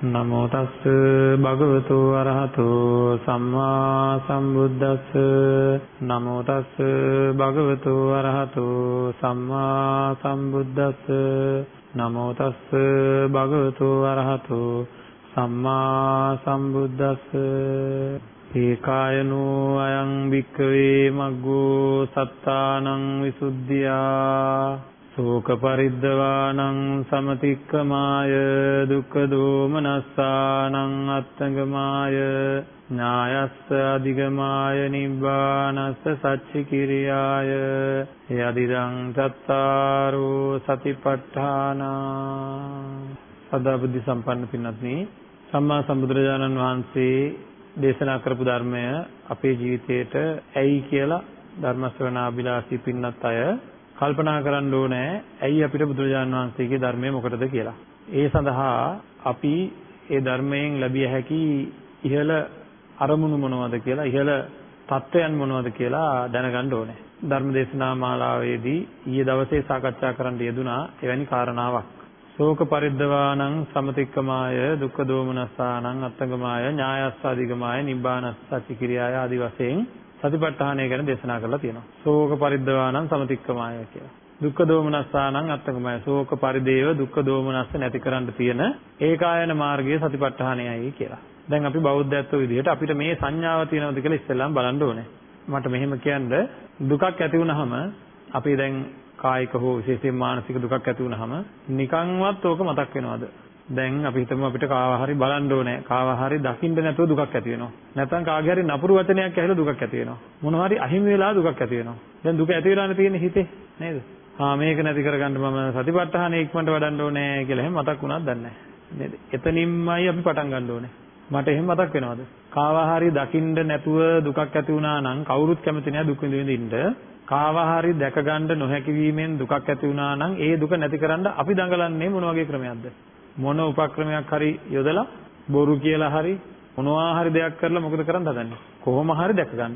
නමෝ තස්ස භගවතු අරහතෝ සම්මා සම්බුද්දස්ස. නමෝ තස්ස භගවතු අරහතෝ සම්මා සම්බුද්දස්ස. නමෝ තස්ස භගවතු අරහතෝ සම්මා සම්බුද්දස්ස. ඒකායනෝ අයං වික්කවේ මග්ගෝ සත්තානං විසුද්ධියා. ශෝක පරිද්දවානං සමතික්කමාය දුක්ඛ දෝමනස්සානං අත්තංගමාය ඥායස්ස අධිගමාය නිබ්බානස්ස සච්චි කිරියාය යදිදං චත්තාරෝ සතිපට්ඨාන. සදා බුද්ධ සම්පන්න පින්වත්නි සම්මා සම්බුදුරජාණන් වහන්සේ දේශනා කරපු ධර්මය අපේ ජීවිතයට ඇයි කියලා ධර්ම ශ්‍රවණාබිලාසී පින්නත් අය කල්පනා කරන්න ඕනේ ඇයි අපිට බුදුරජාණන් වහන්සේගේ ධර්මය මොකටද කියලා. ඒ සඳහා අපි ඒ ධර්මයෙන් ලැබිය හැකි ඉහළ අරමුණු මොනවද කියලා ඉහළ தත්වයන් මොනවද කියලා දැනගන්න ඕනේ. ධර්ම දේශනා මාලාවේදී ඊයේ දවසේ සාකච්ඡා කරන්න යෙදුනා එවැනි කාරණාවක්. ශෝක පරිද්දවානං සමතික්කමාය දුක්ඛ දෝමනස්සානං අත්තගමාය ඥායස්සාදිගමාය නිබ්බානස්සති කිරියාය ආදි වශයෙන් සතිපට්ඨානය ගැන දේශනා කරලා තියෙනවා. ශෝක පරිද්දවානං සමතික්කමාය කියලා. දුක්ඛ දෝමනස්සානං අත්තගමාය ශෝක පරිදේව දුක්ඛ දෝමනස්ස නැති කරන්න තියෙන ඒකායන මාර්ගයේ සතිපට්ඨානයයි කියලා. දැන් අපි බෞද්ධත්ව විදිහට අපිට මේ සංඥාව තියෙනවද කියලා ඉස්සෙල්ලාම බලන්න ඕනේ. මට මෙහෙම කියන්න දුකක් ඇති වුනහම අපි දැන් කායික හෝ විශේෂයෙන් මානසික දුකක් ඇති වුනහම නිකන්වත් ඕක මතක් වෙනවද? දැන් අපි හිතමු අපිට කාව හරි බලන්න ඕනේ. කාව හරි දකින්න නැතුව දුකක් ඇති වෙනවා. නැත්නම් කාගේ හරි නපුරු වචනයක් ඇහිලා දුකක් ඇති වෙනවා. මොනවා හරි අහිමි වෙලා දුකක් ඇති වෙනවා. දැන් දුක ඇති වෙලානේ තියෙන්නේ හිතේ නේද? ආ මේක නැති කරගන්න මම සතිපට්ඨාන ඉක්මනට වඩන්න ඕනේ කියලා එහෙම මතක් වුණාද දන්නේ නැහැ. නේද? එතනින්මයි අපි පටන් ගන්න ඕනේ. මට එහෙම මතක් වෙනවද? කාව හරි දකින්න නැතුව දුකක් ඇති වුණා නම් කවුරුත් කැමති නෑ දුක් විඳින්න. කාවා හරි දැක ගන්න නොහැකි වීමෙන් දුකක් ඇති වුණා නම් ඒ දුක නැති කරන්න අපි දඟලන්නේ මොන වගේ ක්‍රමයක්ද මොන උපක්‍රමයක් හරි යොදලා බොරු කියලා හරි මොනවා හරි දෙයක් කරලා මොකද කරන්න හදන්නේ? කොහොම හරි දැක ගන්න.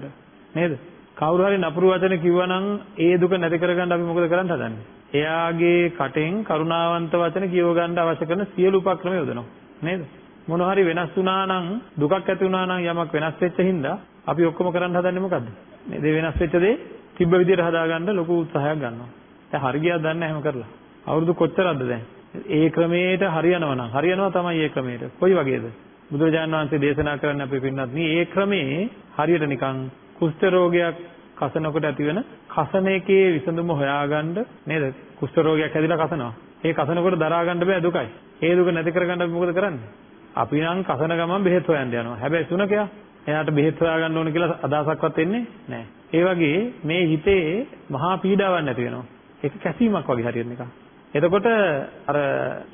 නේද? කවුරු හරි නපුරු වචන කිව්වනම් ඒ දුක නැති කරගන්න අපි මොකද කරන්න හදන්නේ? එයාගේ කටෙන් කරුණාවන්ත වචන කියව ගන්න අවශ්‍ය කරන සියලු උපක්‍රම යොදනවා. නේද? මොන හරි වෙනස් වුණා නම් දුකක් ඇති වුණා නම් යමක් වෙනස් වෙච්ච හින්දා අපි ඔක්කොම කරන්න හදන්නේ මොකද්ද? මේ දේ වෙනස් වෙච්ච දේ තිබ්බ විදිහට හදාගන්න ලොකු උත්සාහයක් ගන්නවා. දැන් හරි ගියාද දන්නේ නැහැ කරලා. අවුරුදු කොච්චරද දැන්? ඒ ක්‍රමයට හරියනවා නම් හරියනවා තමයි ඒ ක්‍රමයට. කොයි වගේද? බුදුරජාණන් වහන්සේ දේශනා කරන්න අපි පින්නත් මේ ක්‍රමේ හරියට නිකන් කුෂ්ඨ රෝගයක් කසනකොට ඇතිවෙන කසන එකේ විසඳුම හොයාගන්න නේද? කුෂ්ඨ රෝගයක් හැදිලා කසනවා. ඒ කසනකොට දරා ගන්න බෑ දුකයි. ඒ දුක නැති කරගන්න අපි මොකද කරන්නේ? අපි නම් කසන ගමන් බෙහෙත් හොයන්න යනවා. හැබැයි සුනකයා එයාට බෙහෙත් හොයාගන්න ඕන කියලා අදහසක්වත් එන්නේ නැහැ. ඒ වගේ මේ හිතේ මහා පීඩාවක් නැති වෙනවා. ඒක කැසීමක් වගේ හරියට නිකන්. එතකොට අර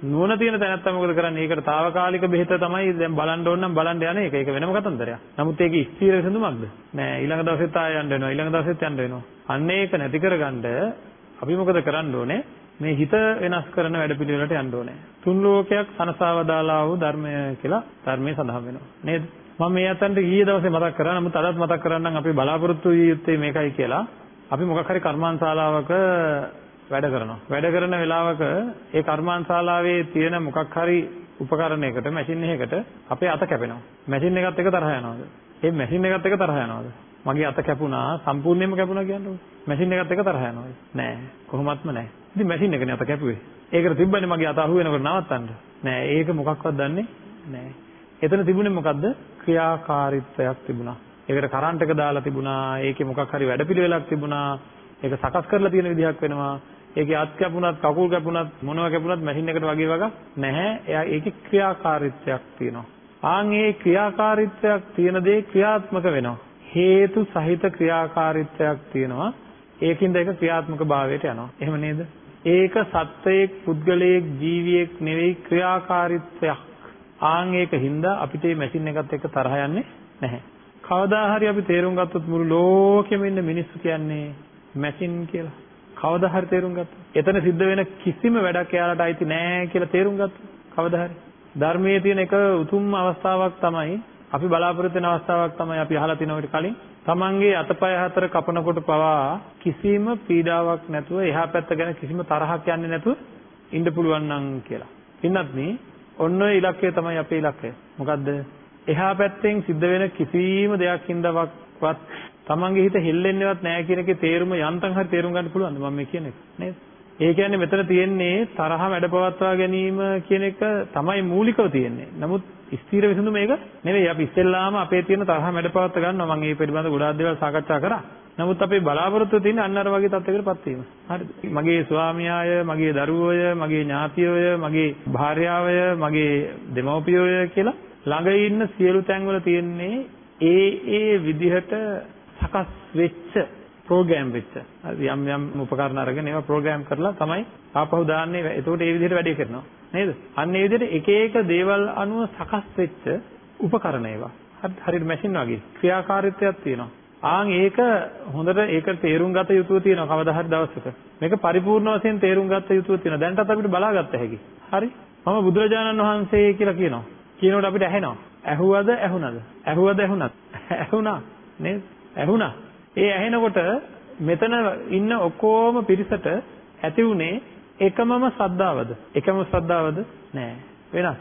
නුවණ තියෙන තැනත්තා මොකද කරන්නේ? ඒකට తాවකාලික බෙහෙත තමයි දැන් බලන්න ඕන නම් බලන්න යන්නේ. ඒක ඒක වෙනම කතන්දරයක්. නමුත් ඒක ස්ථිර විසඳුමක්ද? නෑ ඊළඟ දවසෙත් ආය යන්න වෙනවා. ඊළඟ දවසෙත් යන්න වෙනවා. අන්න ඒක නැති කරගන්න අපි මොකද කරන්න ඕනේ? මේ හිත වෙනස් කරන වැඩපිළිවෙලට යන්න ඕනේ. තුන් ලෝකයක් සනසවදාලා වූ ධර්මය කියලා ධර්මයේ සඳහන් වෙනවා. නේද? මම මේ අතන්ට ඊයේ දවසේ මතක් කරා නමුත් අදත් මතක් කරන්නම් අපි බලාපොරොත්තු විය යුත්තේ මේකයි කියලා. අපි මොකක් හරි කර්මාන්තශාලාවක වැඩ කරනවා. වැඩ කරන වෙලාවක ඒ කර්මාන්තශාලාවේ තියෙන මොකක් හරි උපකරණයකට මැෂින් එකකට අපේ අත කැපෙනවා. මැෂින් එකත් එක තරහ යනවාද? ඒ මැෂින් එකත් එක තරහ යනවාද? මගේ අත කැපුණා සම්පූර්ණයෙන්ම කැපුණා කියන්නේ මැෂින් එකත් එක තරහ යනවාද? නෑ. කොහොමත්ම නෑ. ඉතින් මැෂින් එකනේ අත කැපුවේ. ඒකට තිබ්බනේ මගේ අත අහු වෙනකොට නවත්තන්න. නෑ ඒක මොකක්වත් දන්නේ නෑ. එතන තිබුණේ මොකද්ද? ක්‍රියාකාරීත්වයක් තිබුණා. ඒකට කරන්ට් එක දාලා තිබුණා. ඒකේ මොකක් හරි වැඩපිළිවෙලක් තිබුණා. ඒක සකස් කරලා තියෙන විදිහක් වෙනවා. ඒකේ අත් කැපුණත්, කකුල් කැපුණත්, මොනවා කැපුණත් මැෂින් එකට වගේ වග නැහැ. එයා ඒකේ ක්‍රියාකාරීත්වයක් තියෙනවා. ආන් ඒ ක්‍රියාකාරීත්වයක් තියෙන දේ ක්‍රියාත්මක වෙනවා. හේතු සහිත ක්‍රියාකාරීත්වයක් තියෙනවා. ඒකින්ද ඒක ක්‍රියාත්මක භාවයට යනවා. එහෙම නේද? ඒක සත්වයේක්, පුද්ගලයෙක්, ජීවියෙක් නෙවෙයි ක්‍රියාකාරීත්වයක්. ආන් ඒක හින්දා අපිට මේ මැෂින් එකත් එක්ක තරහ යන්නේ නැහැ. කවදා හරි අපි තේරුම් ගත්තොත් මුළු ලෝකෙම ඉන්න මිනිස්සු කියන්නේ මැෂින් කියලා. කවදා හරි තේරුම් ගත්තා. එතන සිද්ධ වෙන කිසිම වැඩක් එයාලට අයිති නෑ කියලා තේරුම් ගත්තා. කවදා හරි. ධර්මයේ තියෙන එක උතුම් අවස්ථාවක් තමයි අපි බලාපොරොත්තු වෙන අවස්ථාවක් තමයි අපි අහලා තිනවට කලින් තමන්ගේ අතපය හතර කපනකොට පවා කිසිම පීඩාවක් නැතුව එහා පැත්ත ගැන කිසිම තරහක් යන්නේ නැතුව ඉන්න පුළුවන් නම් කියලා. පින්නත් මේ ඔන්න ඔය ඉලක්කය තමයි අපේ ඉලක්කය. මොකද්ද? එහා පැත්තෙන් සිද්ධ වෙන කිසිම දෙයක් හින්දාවත් තමන්ගේ හිත හෙල්ලෙන්නේවත් නැහැ කියන එකේ තේරුම යන්තම් හරි තේරුම් ගන්න පුළුවන්ද මම මේ කියන එක නේද? ඒ කියන්නේ මෙතන තියෙන්නේ තරහ වැඩපවත්වා ගැනීම කියන එක තමයි මූලිකව තියෙන්නේ. නමුත් ස්ථීර විසඳුම මේක නෙවෙයි. අපි ඉස්සෙල්ලාම අපේ තියෙන තරහ වැඩපවත්ව ගන්නවා. මම මේ පිළිබඳව ගොඩාක් දේවල් සාකච්ඡා කරා. නමුත් අපේ බලාපොරොත්තු තියෙන්නේ අන්න අර වගේ තත්යකටපත් වීම. හරිද? මගේ ස්වාමියාය, මගේ දරුවෝය, මගේ ඥාතියෝය, මගේ භාර්යාවය, මගේ දෙමව්පියෝය කියලා ළඟ ඉන්න සියලු තැන්වල තියෙන්නේ ඒ ඒ විදිහට සකස් වෙච්ච ප්‍රෝග්‍රෑම් වෙච්ච යම් යම් උපකරණ අරගෙන ඒවා ප්‍රෝග්‍රෑම් කරලා තමයි ආපහු දාන්නේ. එතකොට ඒ විදිහට වැඩේ කරනවා. නේද? අන්න ඒ විදිහට එක එක දේවල් අනුව සකස් වෙච්ච උපකරණ ඒවා. හරියට මැෂින් වගේ ක්‍රියාකාරීත්වයක් තියෙනවා. ආන් ඒක හොඳට ඒක තේරුම් ගත යුතුව තියෙනවා කවදා හරි දවසක. මේක පරිපූර්ණ වශයෙන් තේරුම් ගත යුතුව තියෙනවා. දැන්ටත් අපිට බලාගත්ත හැකි. හරි? මම බුදුරජාණන් වහන්සේ කියලා කියනවා. කියනකොට අපිට ඇහෙනවා. ඇහුවද ඇහුණද? ඇහුවද ඇහුණත්? ඇහුණා. නේද? ඇහුණා. ඒ ඇහෙනකොට මෙතන ඉන්න ඔක්කොම පිරිසට ඇති උනේ එකමම ශ්‍රද්ධාවද? එකම ශ්‍රද්ධාවද? නෑ. වෙනස්.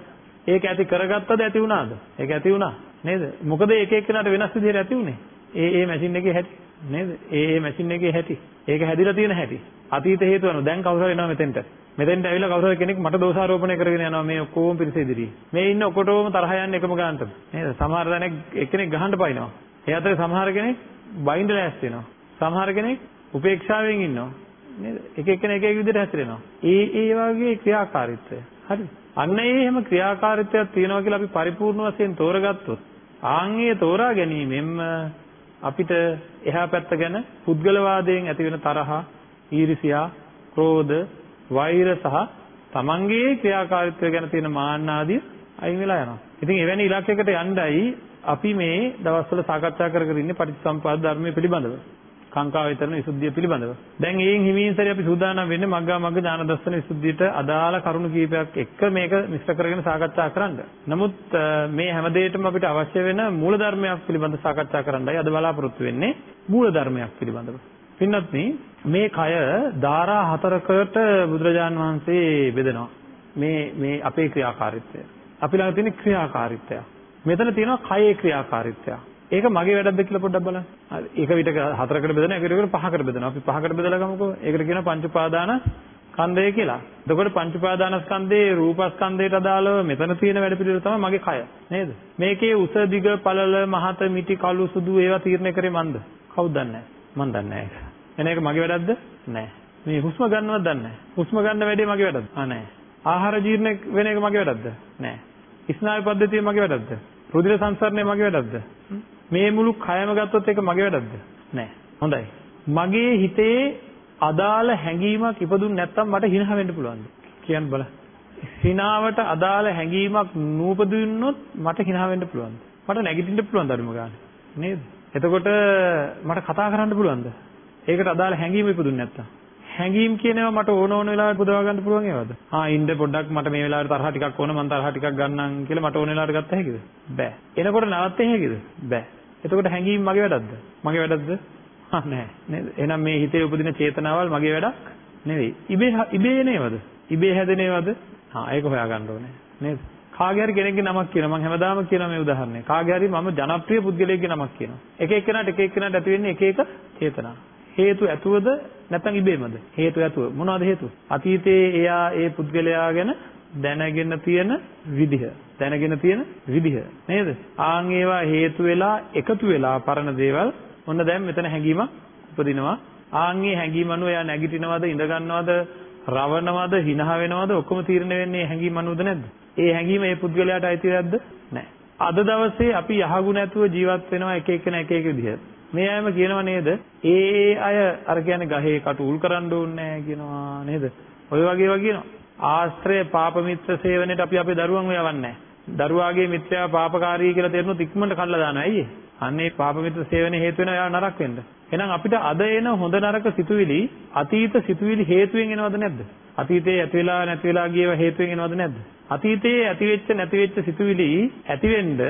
ඒක ඇති කරගත්තද ඇති වුණාද? ඒක ඇති වුණා. නේද? මොකද එක එක්කෙනාට වෙනස් විදිහට ඇති උනේ. ඒ ඒ මැෂින් එකේ හැටි. නේද? ඒ ඒ මැෂින් එකේ හැටි. ඒක හැදිලා තියෙන හැටි. අතීත හේතු අනුව දැන් කවුරු හරි එනවා මෙතෙන්ට. මෙතෙන්ට ඇවිල්ලා කවුරු හරි කෙනෙක් මට දෝෂාරෝපණය කරගෙන යනවා මේ ඔක්කොම පිරිස ඉදිරියේ. මේ ඉන්න ඔකොටම තරහ යන්නේ එකම ගන්නට. නේද? සමහර දැනෙක් එක්කෙනෙක් ගහන්න පයින්නවා. ඒ අතරේ සමහර කෙනෙක් බයින්ඩ ලෑස්ති වෙනවා. සමහර කෙනෙක් උපේක්ෂාවෙන් ඉන්නවා. නේද? එක එක්කෙනා එක එක විදිහට හැසිරෙනවා. ඒ ඒ වගේ ක්‍රියාකාරීත්වය. හරි. අන්න ඒ එහෙම ක්‍රියාකාරීත්වයක් තියෙනවා කියලා අපි පරිපූර්ණ වශයෙන් තෝරගත්තොත් ආන්ගේ තෝරා ගැනීමෙන්ම අපිට එහා පැත්ත ගැන පුද්ගලවාදයෙන් ඇති වෙන තරහ, ඊර්ෂියා, ක්‍රෝධ, වෛර සහ තමන්ගේ ක්‍රියාකාරීත්වය ගැන තියෙන මාන්න ආදිය අයින් වෙලා යනවා. ඉතින් එවැනි ඉලක්කයකට යණ්ඩයි අපි මේ දවස්වල සාකච්ඡා කර කර ඉන්නේ පටිච්චසමුප්පාද ධර්මයේ පිළිබඳව. කාංකා වේතරණ විසුද්ධිය පිළිබඳව. දැන් ඒන් හිමින් සැරේ අපි සූදානම් වෙන්නේ මග්ගා මග්ග ඥාන දර්ශන විසුද්ධියට අදාළ කරුණු කීපයක් එක්ක මේක මිශ්‍ර කරගෙන සාකච්ඡා කරන්න. නමුත් මේ හැම දෙයකටම අපිට අවශ්‍ය වෙන මූල ධර්මයක් පිළිබඳව සාකච්ඡා කරන්නයි අද බලාපොරොත්තු වෙන්නේ මූල ධර්මයක් පිළිබඳව. පින්නත් මේ කය ධාරා හතරකට බුදුරජාන් වහන්සේ බෙදනවා. මේ මේ අපේ ක්‍රියාකාරීත්වය. අපි ළඟ තියෙන ක්‍රියාකාරීත්වය. මෙතන තියෙනවා කයේ ක්‍රියාකාරීත්වය. ඒක මගේ වැඩක්ද කියලා පොඩ්ඩක් බලන්න. හරි. ඒක විතර හතරකට බෙදෙනවා, ඒකට විතර පහකට බෙදෙනවා. අපි පහකට බෙදලා ගමුකෝ. ඒකට කියනවා පංච උපාදාන ස්කන්ධය කියලා. එතකොට පංච උපාදාන ස්කන්ධේ රූපස්කන්ධයට අදාළව මෙතන තියෙන වැඩ පිළිවෙල තමයි මගේ කය. නේද? මේකේ උස දිග පළල මහත මිටි කළු සුදු ඒවා තීරණය කරේ මන්ද? කවුද දන්නේ මන් දන්නේ නැහැ ඒක. එන එක මගේ වැඩක්ද? නැහැ. මේ හුස්ම ගන්නවත් දන්නේ නැහැ. හුස්ම ගන්න වැඩේ මගේ වැඩක්ද? ආ නැහැ. ආහාර ජීර්ණ වෙන එක මගේ වැඩක්ද? නැහැ. ස්නායු පද්ධතිය මගේ වැඩක්ද? රුධිර සංසරණය මගේ වැඩක්ද? මේ මුළු කයම ගත්තොත් ඒක මගේ වැඩක්ද? නෑ. හොඳයි. මගේ හිතේ අදාළ හැඟීමක් ඉපදුන්නේ නැත්නම් මට හිනහ වෙන්න පුළුවන්ද? කියන්න බලන්න. හිනාවට අදාළ හැඟීමක් නූපදින්නොත් මට හිනහ වෙන්න පුළුවන්ද? මට නැගිටින්න පුළුවන්ද අරුම ගන්න? නේද? එතකොට මට කතා කරන්න පුළුවන්ද? ඒකට අදාළ හැඟීම ඉපදුන්නේ නැත්නම්. හැඟීම් කියන ඒවා මට ඕන ඕන වෙලාවට පුදවා ගන්න පුළුවන් ඒවාද? ආ ඉන්න පොඩ්ඩක් මට මේ වෙලාවට තරහ ටිකක් ඕන මම තරහ ටිකක් ගන්නම් කියලා මට ඕන වෙලාවට ගත්ත හැකිද? බෑ. එනකොට නවත්තේ හැකිද? බෑ. එතකොට හැඟීම් මගේ වැඩක්ද? මගේ වැඩක්ද? ආ නෑ. නේද? එහෙනම් මේ හිතේ උපදින චේතනාවල් මගේ වැඩක් නෙවෙයි. ඉබේ ඉබේ නේවද? ඉබේ හැදෙනේවද? ආ ඒක හොයාගන්න ඕනේ. නේද? කාගේ හරි කෙනෙක්ගේ නමක් කියනවා මම හැමදාම කියනවා මේ උදාහරණය. කාගේ හරි මම ජනප්‍රිය පුද්ගලයෙක්ගේ නමක් කියනවා. එක එක්කෙනාට එක එක්කෙනාට ඇති වෙන්නේ එක එක චේතනා. හේතු ඇතුවද නැත්නම් ඉබේමද? හේතු ඇතුව. මොනවද හේතුව? අතීතයේ එයා ඒ පුද්ගලයා ගැන දැනගෙන තියෙන විදිහ. දැනගෙන තියෙන විදිහ. නේද? ආන් ඒවා හේතු වෙලා එකතු වෙලා පරණ දේවල් ඔන්න දැන් මෙතන හැඟීමක් උපදිනවා. ආන්ගේ හැඟීම අනුව එයා නැගිටිනවද, ඉඳ ගන්නවද, රවණවද, හිනහ වෙනවද ඔක්කොම තීරණය වෙන්නේ හැඟීම අනුවද නැද්ද? ඒ හැඟීම ඒ පුද්ගලයාට අයිති නැද්ද? නැහැ. අද දවසේ අපි යහගුණ ඇතුව ජීවත් වෙනවා එක එකන එක එක විදිහට. මේ අයම කියනව නේද? ඒ ඒ අය අර කියන්නේ ගහේ කටු උල් කරන්න ඕනේ නැහැ කියනවා නේද? ඔය වගේ ඒවා කියනවා. ආශ්‍රය පාප මිත්‍ර සේවනයේට අපි අපේ දරුවන් යවන්නේ නැහැ. දරුවාගේ මිත්‍යා පාපකාරී කියලා තේරුනොත් ඉක්මනට කල්ලා දානවා. ඇයි ඒ? අන්නේ පාප මිත්‍ර සේවනයේ හේතු වෙනවා එයා නරක වෙන්න. එහෙනම් අපිට අද එන හොඳ නරක සිතුවිලි අතීත සිතුවිලි හේතුවෙන් එනවද නැද්ද? අතීතයේ ඇති වෙලා නැති වෙලා ගියව හේතුවෙන් එනවද නැද්ද? අතීතයේ ඇති වෙච්ච නැති වෙච්ච සිතුවිලි ඇති වෙන්න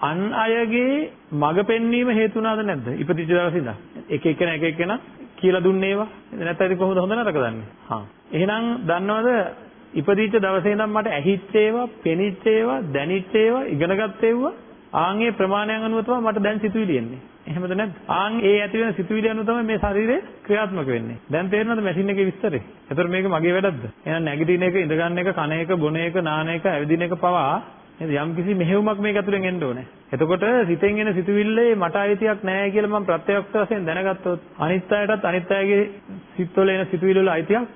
අන් අයගේ මඟ පෙන්වීම හේතු වුණාද නැද්ද? ඉපදිච්ච දවසේ ඉඳන්. එක එකන එක එකන කියලා දුන්නේ ඒවා. නැත්නම් ඉතින් කොහොමද හොඳ නරක දන්නේ? හා. එහෙනම් දන්නවද ඉපදිච්ච දවසේ ඉඳන් මට ඇහිච්ච ඒවා, පෙනිච්ච ඒවා, දැනිච්ච ඒවා, ඉගෙනගත්ත ඒවා ආන්ගේ ප්‍රමාණයන් අනුව තමයි මට දැන් සිතුවිලි එන්නේ. එහෙමද නැද්ද? ආන් ඒ ඇති වෙන සිතුවිලි අනුව තමයි මේ ශරීරය ක්‍රියාත්මක වෙන්නේ. දැන් තේරෙනවද මැෂින් එකේ විස්තරේ? එතකොට මේක මගේ වැඩක්ද? එහෙනම් නැගිටින එක, ඉඳ ගන්න එක, කන එක, බොන එක, නාන එක, ඇවිදින එක පවා නේද යම් කිසි මෙහෙයුමක් මේක ඇතුලෙන් එන්න ඕනේ. එතකොට සිතෙන් එන සිතුවිල්ලේ මට අයිතියක් නැහැ කියලා මම ප්‍රත්‍යක්ෂ වශයෙන් දැනගත්තොත් අනිත් අයටත් අනිත් අයගේ සිත්වල එන සිතුවිලි වල අයිතියක්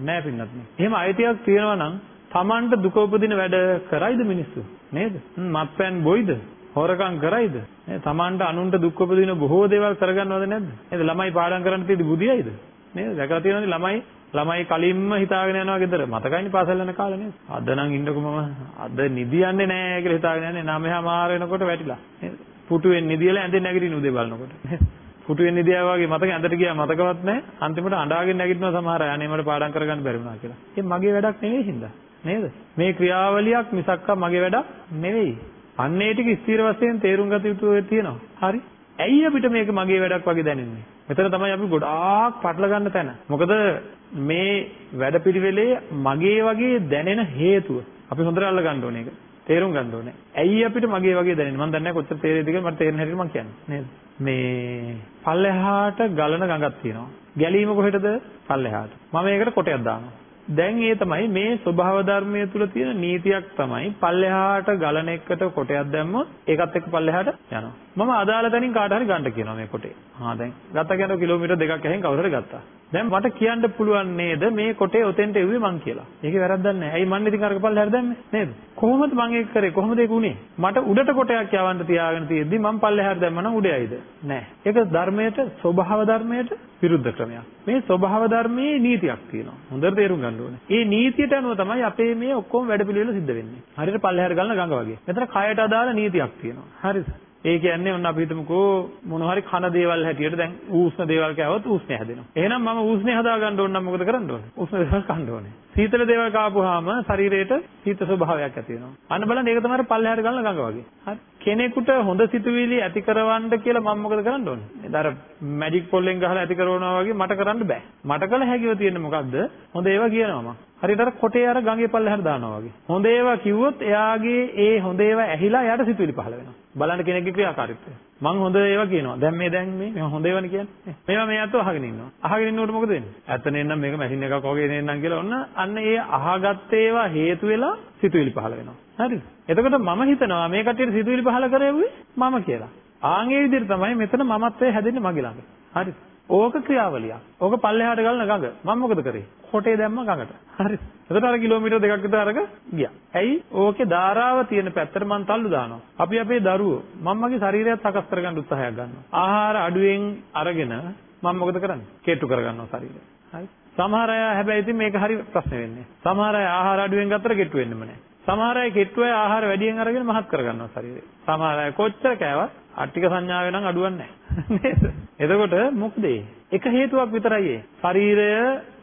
නැහැ පින්නත් නේ. එහෙම අයිතියක් තියෙනවා නම් Tamanට දුක උපදින වැඩ කරයිද මිනිස්සු? නේද? මත්පැන් බොයිද? හොරකම් කරයිද? නේද? Tamanට අනුන්ට දුක් උපදින බොහෝ දේවල් කරගන්නවද නැද්ද? නේද? ළමයි පාඩම් කරන්න තියෙදි බුදියයිද? නේද? දැකලා තියෙනවනේ ළමයි ළමයි කලින්ම හිතාගෙන යනවා ගෙදර. මතකයිනේ පාසල් යන කාලේ නේද? අද නම් ඉන්නකො මම අද නිදියන්නේ නැහැ කියලා හිතාගෙන යන්නේ. නමහා මාර වෙනකොට වැටිලා. නේද? පුටුවෙන් නිදියලා ඇඳෙන් නැගිටින උදේ බලනකොට. පුටුවෙන් නිදියා වගේ මතක ඇඳට ගියා මතකවත් නැහැ. අන්තිමට අඬාගෙන නැගිටිනවා සමහර අය. අනේ මට පාඩම් කරගන්න බැරි වුණා කියලා. ඒ මගේ වැඩක් නෙවෙයි හින්දා. නේද? මේ ක්‍රියාවලියක් මිසක්ක මගේ වැඩක් නෙවෙයි. අන්න ඒ ටික ස්ථිර වශයෙන් තේරුම් ගත යුතු තියෙනවා. හරි? ඇයි අපිට මේක මගේ වැඩක් වගේ දැනෙන්නේ? මෙතන තමයි අපි ගොඩාක් පටල ගන්න තැන. මොකද මේ වැඩපිළිවෙලේ මගේ වගේ දැනෙන හේතුව අපි හොඳට අල්ල ගන්න ඕනේ ඒක. තේරුම් ගන්න ඕනේ. ඇයි අපිට මගේ වගේ දැනෙන්නේ? මම දන්නේ නැහැ කොච්චර තේරෙයිද කියලා මට තේරෙන හැටියට මම කියන්නේ. නේද? මේ පල්ලෙහාට ගලන ගඟක් තියෙනවා. ගැලීම කොහෙටද? පල්ලෙහාට. මම ඒකට කොටයක් දානවා. දැන් ඒ තමයි මේ ස්වභාව ධර්මයේ තුල තියෙන නීතියක් තමයි පල්ලෙහාට ගලන එකට කොටයක් දැම්මොත් ඒකත් එක්ක පල්ලෙහාට යනවා. මම අදාළ තැනින් කාට හරි ගන්න කියනවා මේ කොටේ. ආ දැන් ගත්ත කියනවා කිලෝමීටර් දෙකක් ඇහෙන් කවුරු හරි ගත්තා. දැන් මට කියන්න පුළුවන් නේද මේ කොටේ ඔතෙන්ට එව්වේ මං කියලා. ඒකේ වැරද්දක් නැහැ. ඇයි මන් ඉතින් අරක පල්ලෙහාට දැම්මේ? නේද? කොහොමද මං ඒක කරේ? කොහොමද ඒක උනේ? මට උඩට කොටයක් යවන්න තියාගෙන තියෙද්දි මං පල්ලෙහාට දැම්මනම් උඩ යයිද? නැහැ. ඒක ධර්මයට ස්වභාව ධර්මයට විරුද්ධ ක්‍රමයක්. මේ ස්වභාව ධර්මයේ නීතියක් තියෙනවා. හොඳට තේරුම් ගන්න ඕනේ. මේ නීතියට අනුව තමයි අපේ මේ ඔක්කොම වැඩපිළිවෙල සිද්ධ වෙන්නේ. හරියට පල්ලෙහාට ගලන ගඟ වගේ. මෙතන කයට අදාළ නීතියක් තියෙනවා. හරිද? ඒ කියන්නේ ඔන්න අපි හිතමුකෝ මොන හරි කන දේවල් හැටියට දැන් ඌෂ්ණ දේවල් කෑවොත් ඌෂ්ණය හැදෙනවා. එහෙනම් මම ඌෂ්ණය හදා ගන්න ඕන නම් මොකද කරන්න ඕනේ? ඌෂ්ණ දේවල් කන්න ඕනේ. සීතල දේවල් කාපුවාම ශරීරයට සීත ස්වභාවයක් ඇති වෙනවා. අන්න බලන්න ඒක තමයි පල්ලෙහාට ගන්න ගඟ වගේ. හරි. කෙනෙකුට හොඳ සිතුවිලි ඇති කරවන්න කියලා මම මොකද කරන්න ඕනේ? ඒතර මැජික් පොල්ලෙන් ගහලා ඇති කරනවා වගේ මට කරන්න බෑ. මට කළ හැකිව තියෙන්නේ මොකද්ද? හොඳ ඒවා කියනවා මම. හරියට අර කොටේ අර ගඟේ පල්ලෙහාට දානවා වගේ. හොඳ ඒවා කිව්වොත් එයාගේ ඒ හොඳ ඒවා ඇහිලා එයාට සිතුවිලි පහළ වෙනවා. බලන්න කෙනෙක්ගේ ක්‍රියාකාරීත්වය. මං හොඳ ඒවා කියනවා. දැන් මේ දැන් මේ මම හොඳ ඒවානේ කියන්නේ. මේවා මේ අතෝ අහගෙන ඉන්නවා. අහගෙන ඉන්නකොට මොකද වෙන්නේ? ඇත්ත නෙන්නම් මේක මැෂින් එකක් වගේ නෙන්නම් කියලා ඔන්න අන්න ඒ අහගත්ත ඒවා හේතු වෙලා සිතුවිලි පහළ වෙනවා. හරිද? එතකොට මම හිතනවා මේ කටියට සිතුවිලි පහළ කරෙව්වේ මම කියලා. ආන් ඒ විදිහට තමයි මෙතන මමත්වයේ හැදෙන්නේ මගේ ළඟ. හරිද? ඕක ක්‍රියාවලියක්. ඕක පල්ලෙහාට ගලන ගඟ. මම මොකද කරේ? කොටේ දැම්ම ගඟට. හරි. එතකොට අර කිලෝමීටර් දෙකක් විතර අරක ගියා. ඇයි? ඕකේ ධාරාව තියෙන පැත්තට මම තල්ලු දානවා. අපි අපේ දරුවෝ මම මගේ ශරීරයත් සකස් කරගන්න උත්සාහයක් ගන්නවා. ආහාර අඩුවෙන් අරගෙන මම මොකද කරන්නේ? කේට්ටු කරගන්නවා ශරීරය. හරි. සමහර අය හැබැයි ඉතින් මේක හරි ප්‍රශ්න වෙන්නේ. සමහර අය ආහාර අඩුවෙන් ගත්තට කෙට්ටු වෙන්නෙම නැහැ. සමහර අය කෙට්ටු අය ආහාර වැඩියෙන් අරගෙන මහත් කරගන්නවා ශරීරය. සමහර අය කොච්චර කෑවත් අට්ටික සංඥාවේ නම් අඩුවන්නේ නැහැ. නේද? එතකොට මොකද එක හේතුවක් විතරයි ඒ. ශරීරය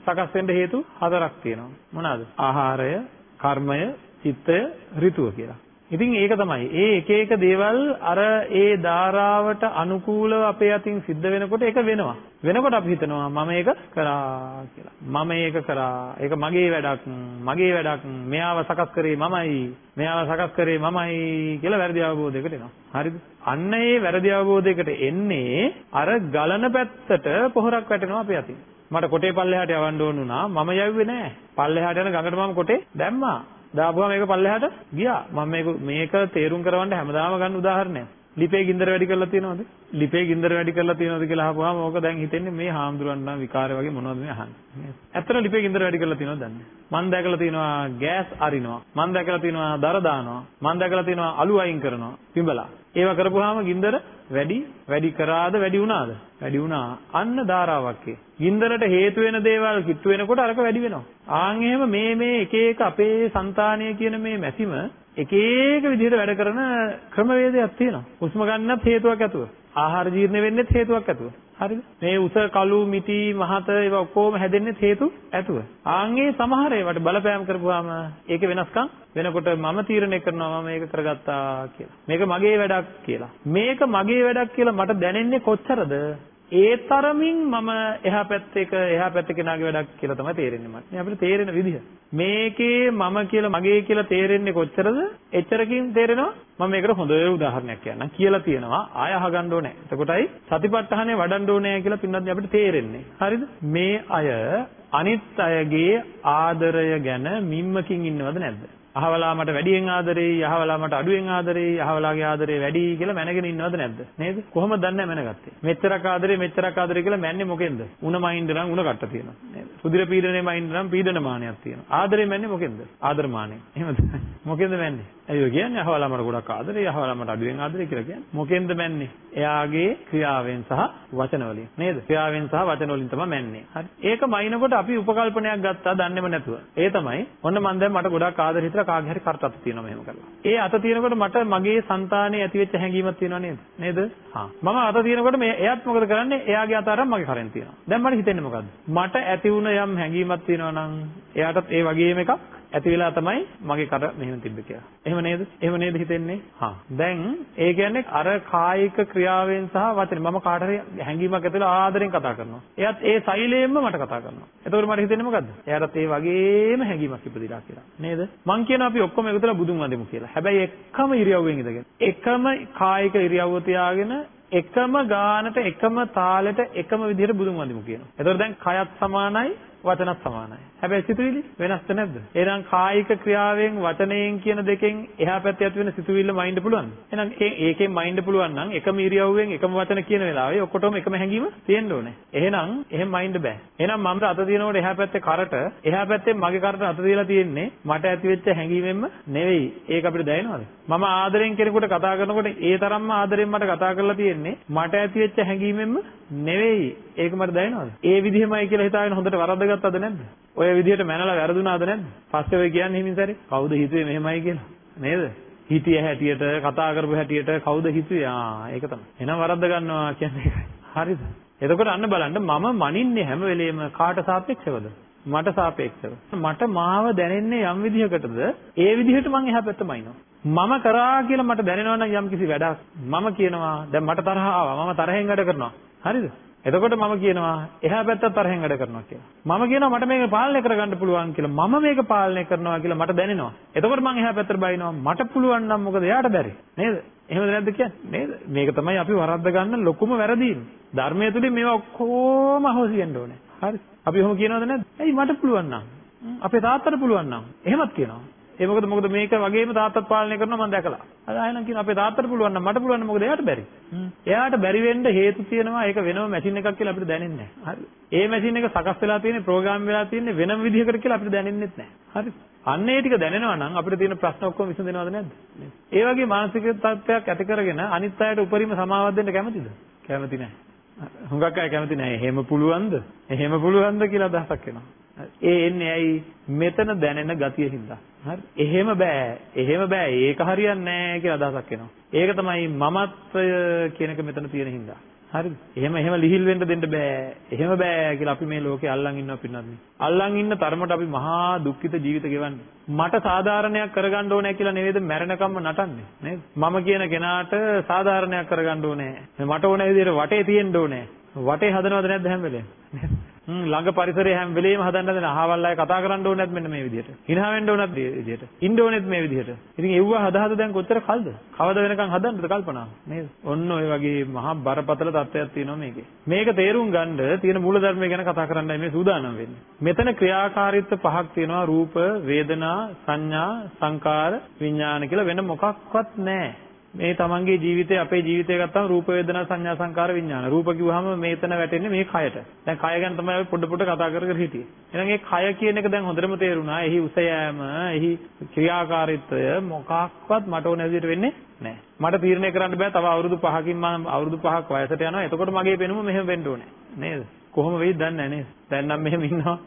සකස් වෙන්න හේතු හතරක් තියෙනවා. මොනවාද? ආහාරය, කර්මය, චිත්තය, ඍතුව කියලා. ඉතින් ඒක තමයි. ඒ එක එක දේවල් අර ඒ ධාරාවට අනුකූලව අපේ අතින් සිද්ධ වෙනකොට ඒක වෙනවා. වෙනකොට අපි හිතනවා මම ඒක කරා කියලා. මම ඒක කරා. ඒක මගේ වැඩක්. මගේ වැඩක්. මෙයාව සකස් කරේ මමයි. මෙයාව සකස් කරේ මමයි කියලා වැරදි අවබෝධයකට එනවා. හරිද? අන්න ඒ වැරදි අවබෝධයකට එන්නේ අර ගලන පැත්තට පොහොරක් වැටෙනවා අපේ අතින්. මට කොටේ පල්ලෙහාට යවන්න ඕන වුණා. මම යව්වේ නෑ. පල්ලෙහාට යන ගඟට මම කොටේ දැම්මා. දාපුවා මේක පල්ලෙහාට ගියා. මම මේක මේක තේරුම් කරවන්න හැමදාම ගන්න උදාහරණයක්. ලිපේ ගින්දර වැඩි කරලා තියෙනවද? ලිපේ ගින්දර වැඩි කරලා තියෙනවද කියලා අහපුවාම ඕක දැන් හිතෙන්නේ මේ හාමුදුරන් නම් විකාර වගේ මොනවද මේ අහන්නේ. ඇත්තට ලිපේ ගින්දර වැඩි කරලා තියෙනවද දන්නේ මම දැකලා තියෙනවා ගෑස් අරිනවා. මම දැකලා තියෙනවා දර දානවා. මම දැකලා තියෙනවා අලු අයින් කරනවා. පිඹලා. ඒවා කරපුවාම ගින්දර වැඩි වැඩි කරාද වැඩි වුණාද? වැඩි වුණා. අන්න ධාරාවක් ඒ. ගින්දරට හේතු වෙන දේවල් කිට්ටු වෙනකොට අරක වැඩි වෙනවා. ආන් එහෙම මේ මේ එක එක අපේ సంతානය කියන මේ මැසිම එක එක විදිහට වැඩ කරන ක්‍රමවේදයක් තියෙනවා. හුස්ම ගන්නත් හේතුවක් ඇතුව. ආහාර ජීර්ණ වෙන්නෙත් හේතුවක් ඇතුව. හරිද? මේ උස කළු මිටි මහත ඒවා ඔක්කොම හැදෙන්නේ හේතු ඇතුව. ආන්ගේ සමහර ඒවාට බලපෑම් කරපුවාම ඒකේ වෙනස්කම් වෙනකොට මම තීරණය කරනවා මම මේක කරගත්තා කියලා. මේක මගේ වැඩක් කියලා. මේක මගේ වැඩක් කියලා මට දැනෙන්නේ කොච්චරද? ඒ තරමින් මම එහා පැත්තේක එහා පැත්තේ කෙනාගේ වැඩක් කියලා තමයි තේරෙන්නේ මට. මේ අපිට තේරෙන විදිහ. මේකේ මම කියලා මගේ කියලා තේරෙන්නේ කොච්චරද? එච්චරකින් තේරෙනවා. මම මේකට හොඳ උදාහරණයක් කියන්නම්. කියලා තියෙනවා. ආය අහගන්න ඕනේ. එතකොටයි සතිපට්ඨානේ වඩන්න ඕනේ කියලා පින්නත් අපිට තේරෙන්නේ. හරිද? මේ අය අනිත් අයගේ ආදරය ගැන මිම්මකින් ඉන්නවද නැද්ද? අහවලා මට වැඩියෙන් ආදරෙයි, අහවලා මට අඩුවෙන් ආදරෙයි, අහවලාගේ ආදරේ වැඩි කියලා මැනගෙන ඉන්නවද නැද්ද? නේද? කොහොමද දන්නේ මැනගත්තේ? මෙච්චරක් ආදරේ මෙච්චරක් ආදරේ කියලා මැන්නේ මොකෙන්ද? උණ මයින්ඩ් නම් උණ කට්ට තියෙනවා. නේද? රුධිර පීඩනයේ මයින්ඩ් නම් පීඩන මානයක් තියෙනවා. ආදරේ මැන්නේ මොකෙන්ද? ආදර මානෙ. එහෙමද? මොකෙන්ද මැන්නේ? අයියෝ කියන්නේ අහවලා මට ගොඩක් ආදරේ, අහවලා මට අඩුවෙන් ආදරේ කියලා කියන්නේ. මොකෙන්ද මැන්නේ? එයාගේ ක්‍රියාවෙන් සහ වචන වලින්. නේද? ක්‍රියාවෙන් සහ වචන වලින් තමයි මැන්නේ. හරි. ඒක මයින්කොට අපි උපකල්පනයක් ගත්තා දන්නේම නැතුව. ඒ තමයි ඔන්න මම දැන් මට ගොඩක් ආදර හිතලා කියලා කාගේ හරි කරට අත තියෙනවා මෙහෙම කරලා. ඒ අත තියෙනකොට මට මගේ సంతානේ ඇති වෙච්ච හැඟීමක් තියෙනව නේද? නේද? හා. මම අත තියෙනකොට මේ එයාත් මොකද කරන්නේ? එයාගේ අත අරන් මගේ කරෙන් තියෙනවා. දැන් මට හිතෙන්නේ මොකද්ද? මට ඇති වුණ යම් හැඟීමක් තියෙනවා නම් එයාටත් ඒ වගේම එකක් ඇති වෙලා තමයි මගේ කර මෙහෙම තිබ්බේ කියලා. එහෙම නේද? එහෙම නේද හිතෙන්නේ? හා. දැන් ඒ කියන්නේ අර කායික ක්‍රියාවෙන් සහ වචනේ මම කාට හරි හැඟීමක් ඇතිලා ආදරෙන් කතා කරනවා. එයාත් ඒ සෛලයෙන්ම මට කතා කරනවා. එතකොට මට හිතෙන්නේ මොකද්ද? එයාටත් ඒ වගේම හැඟීමක් ඉපදිලා කියලා. නේද? මං කියනවා අපි ඔක්කොම එකතුලා බුදුන් වඳිමු කියලා. හැබැයි එකම ඉරියව්වෙන් ඉඳගෙන එකම කායික ඉරියව්ව තියාගෙන එකම ගානට එකම තාලෙට එකම විදිහට බුදුන් වඳිමු කියනවා. එතකොට දැන් කයත් සමානයි වචනත් සමානයි. හැබැයි සිතුවිලි වෙනස්ද නැද්ද? එහෙනම් කායික ක්‍රියාවෙන් වචනයෙන් කියන දෙකෙන් එහා පැත්තේ ඇති වෙන සිතුවිල්ල මයින්ඩ් පුළුවන්. එහෙනම් ඒකෙන් මයින්ඩ් පුළුවන් නම් එකම ඉරියව්වෙන් එකම වචන කියන වෙලාවේ ඔක්කොටම එකම හැඟීම තියෙන්න ඕනේ. එහෙනම් එහෙම මයින්ඩ් බෑ. එහෙනම් මම අත දිනනකොට එහා පැත්තේ කරට එහා පැත්තේ මගේ කරට අත දීලා තියෙන්නේ මට ඇති වෙච්ච හැඟීමෙන්ම නෙවෙයි. ඒක අපිට දැනෙනවද? මම ආදරෙන් කෙනෙකුට කතා කරනකොට ඒ තරම්ම ආදරෙන් මට කතා කරලා තියෙන්නේ මට ඇති වෙච්ච හැඟීමෙන්ම නෙවෙයි. ඒක මට දැනෙනවද? ඒ විදිහමයි කියලා හිතාගෙන හොඳට වරද්දගත්තද නැද්ද? ඔය විදිහට මැනලා වැරදුනාද නැද්ද? පස්සේ ඔය කියන්නේ හිමින් සැරේ කවුද හිතුවේ මෙහෙමයි කියලා. නේද? හිතිය හැටියට කතා කරපු හැටියට කවුද හිතුවේ? ආ ඒක තමයි. එහෙනම් වරද්ද ගන්නවා කියන්නේ ඒකයි. හරිද? එතකොට අන්න බලන්න මම මනින්නේ හැම වෙලෙම කාට සාපේක්ෂවද? මට සාපේක්ෂව. මට මාව දැනෙන්නේ යම් විදිහකටද ඒ විදිහට මං එහා පැත්තමයිනවා. මම කරා කියලා මට දැනෙනවා නම් යම් කිසි වැඩක් මම කියනවා දැන් මට තරහ ආවා මම තරහෙන් වැඩ කරනවා. හරිද? එතකොට මම කියනවා එහා පැත්තත් තරහෙන් වැඩ කරනවා කියලා. මම කියනවා මට මේක පාලනය කරගන්න පුළුවන් කියලා. මම මේක පාලනය කරනවා කියලා මට දැනෙනවා. එතකොට මම එහා පැත්තට බයිනවා. මට පුළුවන් නම් මොකද එයාට බැරි. නේද? එහෙමද නැද්ද කියන්නේ? නේද? මේක තමයි අපි වරද්ද ගන්න ලොකුම වැරදීම. ධර්මයේ තුලින් මේවා ඔක්කොම අහෝසි වෙන්න ඕනේ. හරි. අපි ඔහොම කියනවද නැද්ද? ඇයි මට පුළුවන් නම්? අපේ තාත්තට පුළුවන් නම්. එහෙමත් කියනවා. ඒ මොකද මොකද මේක වගේම තාත්තත් පාලනය කරනවා මම දැකලා. අද ආයෙනම් කියන අපේ තාත්තට පුළුවන් නම් මට පුළුවන් නම් මොකද එයාට බැරි. එයාට බැරි වෙන්න හේතු තියෙනවා ඒක වෙනම මැෂින් එකක් කියලා අපිට දැනෙන්නේ නැහැ. හරි. ඒ මැෂින් එක සකස් වෙලා තියෙන්නේ ප්‍රෝග්‍රෑම් වෙලා තියෙන්නේ වෙනම විදිහකට කියලා අපිට දැනෙන්නේ නැහැ. හරි. අන්න ඒ ටික දැනෙනවා නම් අපිට තියෙන ප්‍රශ්න ඔක්කොම විසඳෙනවද නැද්ද? ඒ වගේ මානසික තත්ත්වයක් ඇති කරගෙන අනිත් අයට උපරිම සමාවක් දෙන්න කැමතිද? කැමති නැහැ. හුඟක් අය කැමති නැහැ. එහෙම පුළුවන්ද? එහෙම පුළුවන්ද කියලා අදහසක් එනවා. ඒ එන්නේ ඇයි මෙතන දැනෙන ගතිය හින්දා. හරි. එහෙම බෑ. එහෙම බෑ. ඒක හරියන්නේ නැහැ කියලා අදහසක් එනවා. ඒක තමයි මමත්වය කියන එක මෙතන තියෙන හින්දා. හරිද? එහෙම එහෙම ලිහිල් වෙන්න දෙන්න බෑ. එහෙම බෑ කියලා අපි මේ ලෝකේ අල්ලන් ඉන්නවා පින්නත්. අල්ලන් ඉන්න තරමට අපි මහා දුක්ඛිත ජීවිත ගෙවන්නේ. මට සාධාරණයක් කරගන්න ඕනේ කියලා නෙවෙයිද මැරෙනකම්ම නටන්නේ නේද? මම කියන කෙනාට සාධාරණයක් කරගන්න ඕනේ. මට ඕන විදිහට වටේ තියෙන්න ඕනේ. වටේ හදනවද නැද්ද හැම වෙලේම? ළඟ පරිසරයේ හැම වෙලෙම හදන්න දෙන අහවල් අය කතා කරන්න ඕනේ නැත් මෙන්න මේ විදිහට. හිනා වෙන්න ඕනේ නැත් මේ විදිහට. ඉන්න ඕනෙත් මේ විදිහට. ඉතින් එව්ව හද හද දැන් කොච්චර කල්ද? කවද වෙනකන් හදන්නද කල්පනා නේද? ඔන්න ඔය වගේ මහා බරපතල තත්ත්වයක් තියෙනවා මේකේ. මේක තේරුම් ගන්න තියෙන මූලධර්මය ගැන කතා කරන්නයි මේ සූදානම් වෙන්නේ. මෙතන ක්‍රියාකාරීත්ව පහක් තියෙනවා රූප, වේදනා, සංඥා, සංකාර, විඥාන කියලා වෙන මොකක්වත් නැහැ. මේ තමන්ගේ ජීවිතේ අපේ ජීවිතය ගත්තාම රූප වේදනා සංඥා සංකාර විඥාන. රූප කිව්වහම මේතන වැටෙන්නේ මේ කයට. දැන් කය ගැන තමයි අපි පොඩ පොඩ කතා කර කර හිටියේ. එහෙනම් මේ කය කියන එක දැන් හොඳටම තේරුණා. එහි උස යෑම, එහි ක්‍රියාකාරීත්වය මොකක්වත් මට ඕන විදිහට වෙන්නේ නැහැ. මට තීරණය කරන්න බෑ තව අවුරුදු 5කින් මම අවුරුදු 5ක් වයසට යනවා. එතකොට මගේ පෙනුම මෙහෙම වෙන්න ඕනේ. නේද? කොහොම වෙයිද දන්නේ නැහැ නේද? දැන් නම් මෙහෙම ඉන්නවා.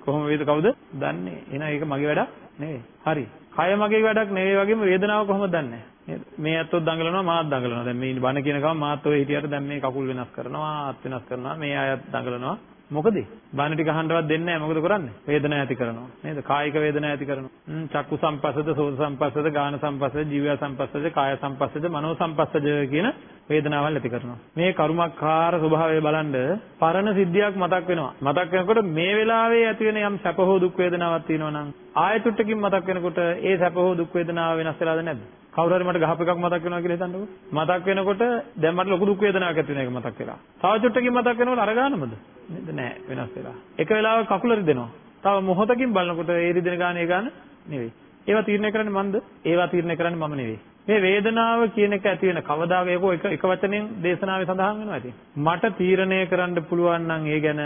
කොහොම වේද කවුද දන්නේ එහෙනම් ඒක මගේ වැඩක් නෙවෙයි හරි කය මගේ වැඩක් නෙවෙයි වගේම වේදනාව කොහොමද දන්නේ නේද මේ ඇත්තොත් දඟලනවා මාත් දඟලනවා දැන් මේ බණ කියන ගමන් මාත් ඔය හිටියට දැන් මේ කකුල් වෙනස් කරනවා අත් වෙනස් කරනවා මේ අයත් දඟලනවා මොකද? බාන ටික අහන්නවත් දෙන්නේ නැහැ. මොකද කරන්නේ? වේදනාව ඇති කරනවා. නේද? කායික වේදනාව ඇති කරනවා. හ්ම් චක්කු සංපස්සද, සෝත සංපස්සද, ගාන සංපස්සද, ජීව සංපස්සද, කාය සංපස්සද, මනෝ සංපස්සද කියන වේදනාවල් ඇති කරනවා. මේ කර්මකාර ස්වභාවය බලන්ඩ පරණ සිද්ධියක් මතක් වෙනවා. මතක් වෙනකොට මේ වෙලාවේ ඇති වෙන යම් සැප හෝ දුක් වේදනාවක් තියෙනවා නම් ආයතුට්ටකින් මතක් වෙනකොට ඒ සැප හෝ දුක් වේදනාව වෙනස් වෙලාද නැද්ද? කවුරු හරි මට ගහප එකක් මතක් වෙනවා කියලා හිතන්නකෝ. මතක් වෙනකොට දැන් මට ලොකු දුක් වේදනාවක් ඇති වෙන එක මතක් වෙලා. තව චුට්ටකින් මතක් වෙනකොට අර ගන්නමද? නේද? නෑ වෙනස් වෙලා. එක වෙලාවක කකුල රිදෙනවා. තව මොහොතකින් බලනකොට ඒ රිදෙන ගාන ඒ ගාන නෙවෙයි. ඒවා තීරණය කරන්නේ මන්ද? ඒවා තීරණය කරන්නේ මම නෙවෙයි. මේ වේදනාව කියන එක ඇති වෙන කවදාක ඒක එක එක වචනෙන් දේශනාවේ සඳහන් වෙනවා ඉතින්. මට තීරණය කරන්න පුළුවන් නම් ඒ ගැන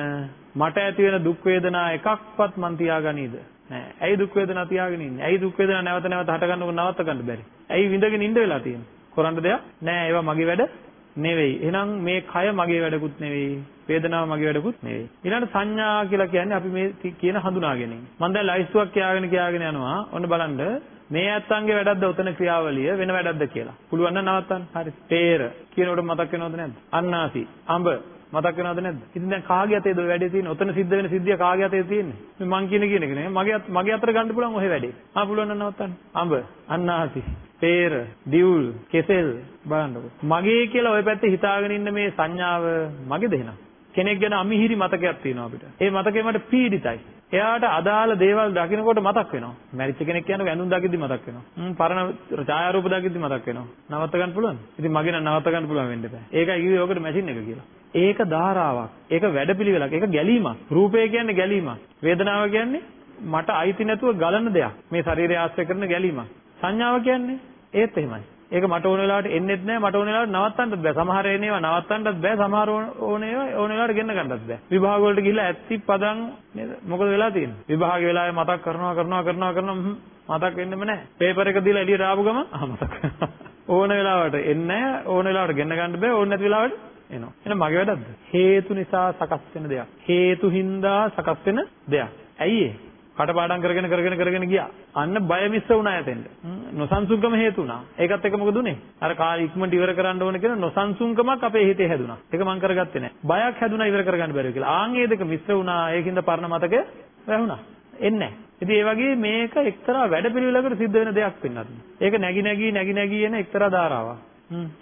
මට ඇති වෙන දුක් වේදනා එකක්වත් මන් තියාගනීද? නෑ. ඇයි දුක් වේදනා තියාගෙන ඉන්නේ? ඇයි දුක් වේදනා නැවත නැවත හට ගන්නකො නවත්ත ගන්න බැරි? ඇයි විඳගෙන ඉන්න වෙලා තියෙන්නේ? කරන්න දෙයක් නෑ. ඒවා මගේ වැඩ නෙවෙයි. එහෙනම් මේ කය මගේ වැඩකුත් නෙවෙයි. වේදනාව මගේ වැඩකුත් නෙවෙයි. ඊළඟට සංඥා කියලා කියන්නේ අපි මේ කියන හඳුනා ගැනීම. මම දැන් ලයිස්තුවක් කියාගෙන කියාගෙන යනවා. ඔන්න බලන්න මේ ඇත්තන්ගේ වැඩක්ද උතන ක්‍රියාවලිය වෙන වැඩක්ද කියලා. පුළුවන් නම් නවත්තන්න. හරි. තේර කියනකොට මතක් වෙනවද නැද්ද? අන්නාසි, අඹ, මතක් වෙනවද නැද්ද? ඉතින් දැන් කාගේ අතේද ඔය වැඩේ තියෙන්නේ? ඔතන සිද්ධ වෙන සිද්ධිය කාගේ අතේද තියෙන්නේ? මේ මං කියන කියන එක නේ. මගේ මගේ අතට ගන්න පුළුවන් ඔය වැඩේ. ආ පුළුවන් නම් නවත්තන්න. අඹ, අන්නාසි, පේර, දිවුල්, කෙසෙල් බලන්නකො. මගේ කියලා ඔය පැත්තේ හිතාගෙන ඉන්න මේ සංඥාව මගේද එහෙනම්? කෙනෙක් ගැන අමිහිරි මතකයක් තියෙනවා අපිට. ඒ මතකේ මට පීඩිතයි. එයාට අදාළ දේවල් දකිනකොට මතක් වෙනවා. මැරිච්ච කෙනෙක් කියනකොට ඇඳුම් දකිද්දි මතක් වෙනවා. හ්ම් පරණ ඡායාරූප දකිද්දි මතක් වෙනවා. නවත්ත ගන්න පුළුවන්. ඉතින් මගේ නම් නවත්ත ගන්න පුළුවන් වෙන්න බෑ. ඒකයි කිව්වේ ඔකට මැෂින් එක කියලා. ඒක ධාරාවක්. ඒක වැඩපිළිවෙලක්. ඒක ගැලීමක්. රූපය කියන්නේ ගැලීමක්. වේදනාව කියන්නේ මට අයිති නැතුව ගලන දෙයක්. මේ ශරීරය ආශ්‍රය කරන ගැලීමක්. සංඥාව කියන්නේ ඒත් එහෙමයි. ඒක මට ඕන වෙලාවට එන්නෙත් නැහැ මට ඕන වෙලාවට නවත්තන්නත් බෑ. සමහර ඒවා නවත්තන්නත් බෑ සමහර ඕන ඒවා ඕන වෙලාවට ගෙන්න ගන්නත් බෑ. විභාග වලට ගිහිල්ලා ඇත්ති පදන් නේද? මොකද වෙලා තියෙන්නේ? විභාග වෙලාවේ මතක් කරනවා කරනවා කරනවා කරනවා මතක් වෙන්නෙම නැහැ පේපර් එක දීලා එළියට ආපු ගමන් ආ මතක් ඕන වෙලාවට එන්නේ ඕන වෙලාවට ගෙන්න ගන්න බෑ ඕන නැති වෙලාවට එනවා. එහෙනම් මගේ වැඩක්ද? හේතු නිසා සකස් වෙන දෙයක්. හේතු හින්දා සකස් වෙන දෙයක්. ඇයි ඒ? කටපාඩම් කරගෙන කරගෙන කරගෙන ගියා. අන්න බය මිස්ස වුණා යතෙන්ට. නොසන්සුන්කම හේතු වුණා. ඒකත් එක මොකද උනේ? අර කාලය ඉක්මනට ඉවර කරන්න ඕන කියන නොසන්සුන්කමක් අපේ හිතේ හැදුනා. ඒක මං කරගත්තේ නැහැ. බයක් හැදුනා ඉවර කරගන්න බැරුව කියලා. ආන් ඒ දෙක මිස්ස වුණා. ඒකින්ද පරණ මතකය වැහුණා. එන්නේ ඉතින් ඒ වගේ මේක එක්තරා වැඩපිළිවෙලකට සිද්ධ වෙන දෙයක් වෙන්නත්. ඒක නැగి නැగి නැగి නැగి එන එක්තරා ධාරාවක්.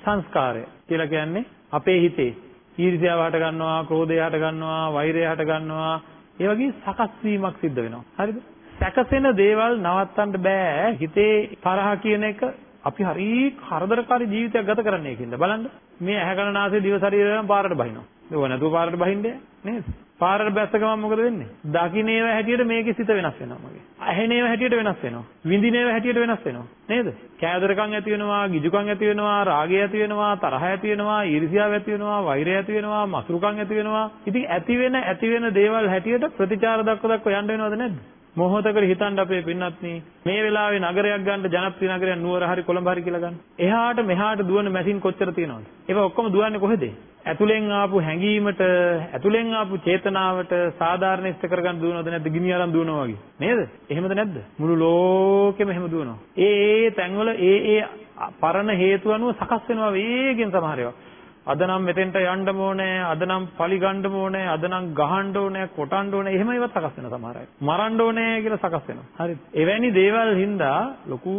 සංස්කාරය කියලා කියන්නේ අපේ හිතේ ඊර්ෂ්‍යාව හට ගන්නවා, ක්‍රෝධය හට ගන්නවා, වෛරය හට ගන්නවා, ඒ වගේ සකස් වීමක් සිද්ධ වෙනවා. හරිද? සැකසෙන දේවල් නවත්තන්න බෑ. හිතේ තරහ කියන එක අපි හරි කරදරකාරී ජීවිතයක් ගත කරන්නේ ඒකින්ද බලන්න. මේ ඇහැ කන නාසය දිව ශරීරයෙන් පාරට බහිනවා. ඒක නැතුව පාරට බහින්නේ නේද? පාරට බැස්ස ගමන් මොකද වෙන්නේ? දකින්නේව හැටියට මේකේ සිත වෙනස් වෙනවා මගේ. ඇහෙනේව හැටියට වෙනස් වෙනවා. විඳිනේව හැටියට වෙනස් වෙනවා. නේද? කෑදරකම් ඇති වෙනවා, ගිජුකම් ඇති වෙනවා, රාගය ඇති වෙනවා, තරහ ඇති වෙනවා, ඊර්ෂ්‍යාව ඇති වෙනවා, වෛරය ඇති වෙනවා, මසුරුකම් ඇති වෙනවා. ඉතින් ඇති වෙන ඇති වෙන දේවල් හැටියට ප්‍රතිචාර දක්ව දක්ව යන්න වෙනවද නැද්ද? මොහොතකට හිතන්න අපේ පින්නත්නි මේ වෙලාවේ නගරයක් ගන්න ජනප්‍රිය නගරයක් නුවර හරි කොළඹ හරි කියලා ගන්න. එහාට මෙහාට දුවන මැෂින් කොච්චර තියෙනවද? ඒවා ඔක්කොම දුවන්නේ කොහෙද? ඇතුලෙන් ආපු හැඟීමට ඇතුලෙන් ආපු චේතනාවට සාධාරණ ඉෂ්ට කරගන්න දුවනවද නැද්ද? ගිනි අරන් දුවනවා වගේ. නේද? එහෙමද නැද්ද? මුළු ලෝකෙම එහෙම දුවනවා. ඒ ඒ තැන්වල ඒ ඒ පරණ හේතු අනුව සකස් වෙනවා වේගෙන් සමහර ඒවා. අද නම් මෙතෙන්ට යන්න ඕනේ, අද නම් පලි ගන්න ඕනේ, අද නම් ගහන්න ඕනේ, කොටන්න ඕනේ, එහෙම ඒවත් සකස් වෙන සමහර අය. මරන්න ඕනේ කියලා සකස් වෙනවා. හරිද? එවැනි දේවල් හින්දා ලොකු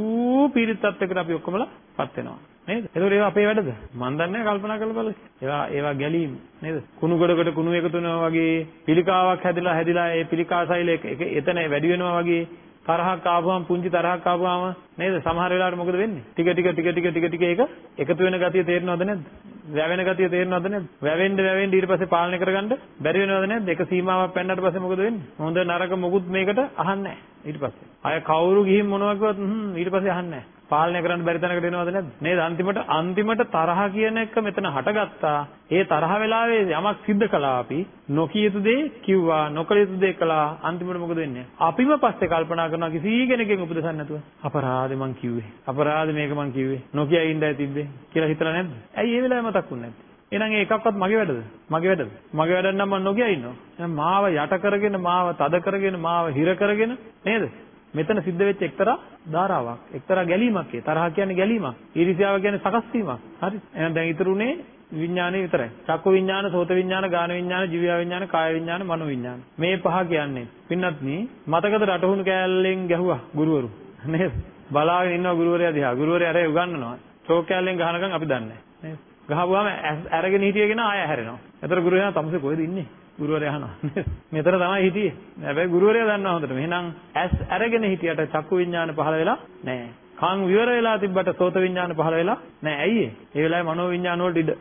පීඩිත තත්යකට අපි ඔක්කොමලාපත් වෙනවා. නේද? ඒකෝ ඒවා අපේ වැඩද? මන් දන්නේ කල්පනා කරලා බලන්න. ඒවා ඒවා ගැලීම් නේද? කුණු ගොඩකට කුණු එකතු වෙනවා වගේ පිළිකාවක් හැදිලා හැදිලා ඒ පිළිකා සෛල එක එතන වැඩි වෙනවා වගේ තරහක් ආවම පුංචි තරහක් ආවම නේද සමහර වෙලාවට මොකද වෙන්නේ ටික ටික ටික ටික ටික ටික ඒක එකතු වෙන ගතිය තේරෙනවද නැද්ද වැවෙන ගතිය තේරෙනවද නැද්ද? වැවෙන්න වැවෙන්න ඊට පස්සේ පාලනය කරගන්න බැරි වෙනවද නැද්ද? එක සීමාවක් පෙන්නට පස්සේ මොකද වෙන්නේ? හොඳ නරක මොකුත් මේකට අහන්නේ නැහැ ඊට පස්සේ. අය කවුරු ගිහින් මොනවා කිව්වත් ඊට පස්සේ අහන්නේ නැහැ. පාලනය කරන්න බැරි තැනකට එනවද නැද්ද? නේද? අන්තිමට අන්තිමට තරහ කියන එක මෙතන හටගත්තා. ඒ තරහ වෙලාවේ යමක් සිද්ධ කළා අපි. නොකිය යුතු දේ කිව්වා, නොකළ යුතු දේ කළා. අන්තිමට මොකද වෙන්නේ? අපිම පස්සේ කල්පනා කරනවා කිසි කෙනෙක්ගෙන් උපදෙසක් නැතුව. අපරාධේ මං කිව්වේ. අපරාධේ මේක මං කිව්වේ. නොකිය ඉඳයි තිබ්බේ කියලා හිතලා නැද්ද? ඇයි ඒ වෙලාවේ මතක් වුනේ නැත්තේ? එහෙනම් ඒ එකක්වත් මගේ වැඩද? මගේ වැඩද? මගේ වැඩ නම් මම නොගිය ඉන්නවා. එහෙනම් මාව යට කරගෙන මාව තද කරගෙන මාව හිර කරගෙන නේද? මෙතන සිද්ධ වෙච්ච එක්තරා ධාරාවක්. එක්තරා ගැලීමක් ඒ. තරහ කියන්නේ ගැලීමක්. ඊර්ෂ්‍යාව කියන්නේ සකස් වීමක්. හරි. එහෙනම් දැන් ඉතුරුනේ විඥානය විතරයි. චක්කු විඥාන, සෝත විඥාන, ගාන විඥාන, ජීව විඥාන, කාය විඥාන, මනෝ විඥාන. මේ පහ කියන්නේ පින්නත් නී මතකද රටහුණු කෑල්ලෙන් ගැහුවා ගුරුවරු. නේද? බලාගෙන ඉන්නවා ගුරුවරයා දිහා. ගුරුවරයා අර උගන්වනවා. චෝක් කෑල්ලෙන් ගහනකම් අපි දන්නේ නැහැ. නේද? ගහපුවාම අරගෙන හිටියගෙන ආය හැරෙනවා. එතකොට ගුරුවරයා තමුසේ කොහෙද ඉන්නේ? ගුරුවරයා අහනවා. මෙතන තමයි හිටියේ. හැබැයි ගුරුවරයා දන්නවා හොඳට. එහෙනම් ඇස් අරගෙන හිටියට චක්කු විඥාන පහළ වෙලා නැහැ. කන් විවර වෙලා තිබ්බට සෝත විඥාන පහළ වෙලා නැහැ. ඇයි ඒ? ඒ වෙලාවේ මනෝ විඥාන වලට ඉඩ